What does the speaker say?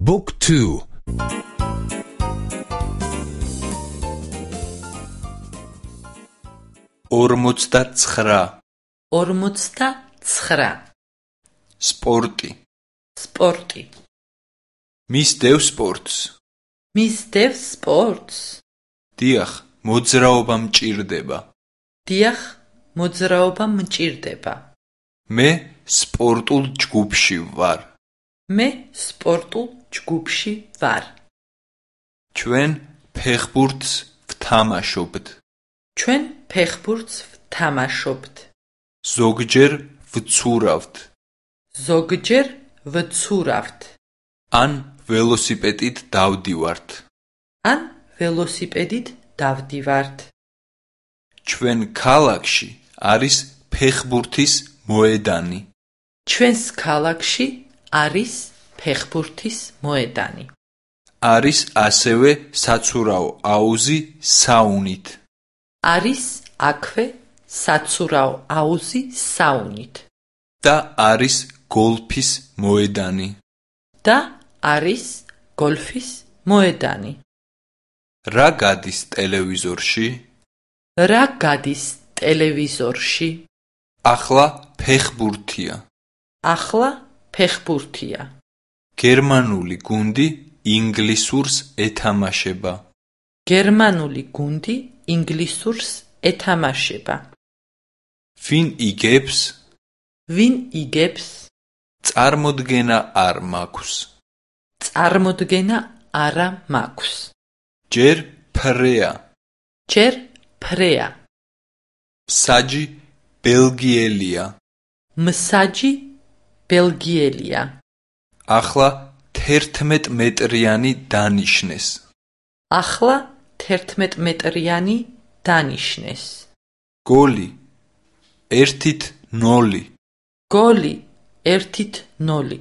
Book 2 49 49 სპორტი. სპორტი. მის დევ სპორტს. მისდევ სპორტს. დიახ მოძრაობა მჭირდება. დიახ მოძრაობა მჭირდება. მე სპორტულ ჯგუფში ვარ მე სპორტულ ჯგუფში ვარ. ჩვენ ფეხბურთს ვთამაშობთ. ჩვენ ფეხბურთს ვთამაშობთ. ზოგჯერ ვცურავთ. ზოგჯერ ვცურავთ. ან ველოსიპედით დავდივართ. ან ველოსიპედით დავდივართ. ჩვენ ქალაქში არის ფეხბურთის მოედანი. ჩვენს ქალაქში არის ფეხბურთის მოედანი. არის ასევე საცურაო აუზი საუნით. არის აქვე საცურაო აუზი საუნით. და არის გოლფის მოედანი. და არის გოლფის მოედანი. რა გადის ტელევიზორში? რა გადის ტელევიზორში? ახლა ფეხბურთია. ახლა ფეხბურთია. გერმანული გუნდი ინგლისურს ეთამაშება. გერმანული გუნდი ინგლისურს ეთამაშება. ვინ იგებს? ვინ იგებს? წარმოდგენა არ მაქვს. წარმოდგენა არა მაქვს. ჯერ ფრეა. ჯერ ფრეა. საჯი ბელგიელია. მსაჯი ბელგიელია. ახლა 11 მეტრიანი დანიშნეს. ახლა 11 მეტრიანი დანიშნეს. გოლი 1-0 გოლი 1-0